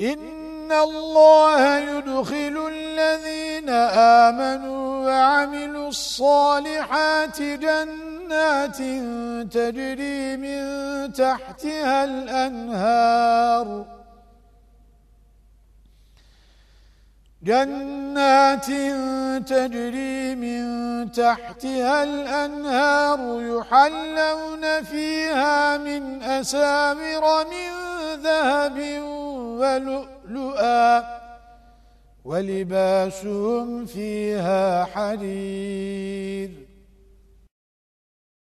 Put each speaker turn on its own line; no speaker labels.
إن الله يدخل الذين آمنوا وعملوا الصالحات جنات تجري من تحتها الأنهار. جنات تجري من تحتها الأنهار يحلون فيها من أسامر من ذهب ولؤلؤا ولباسهم فيها حرير.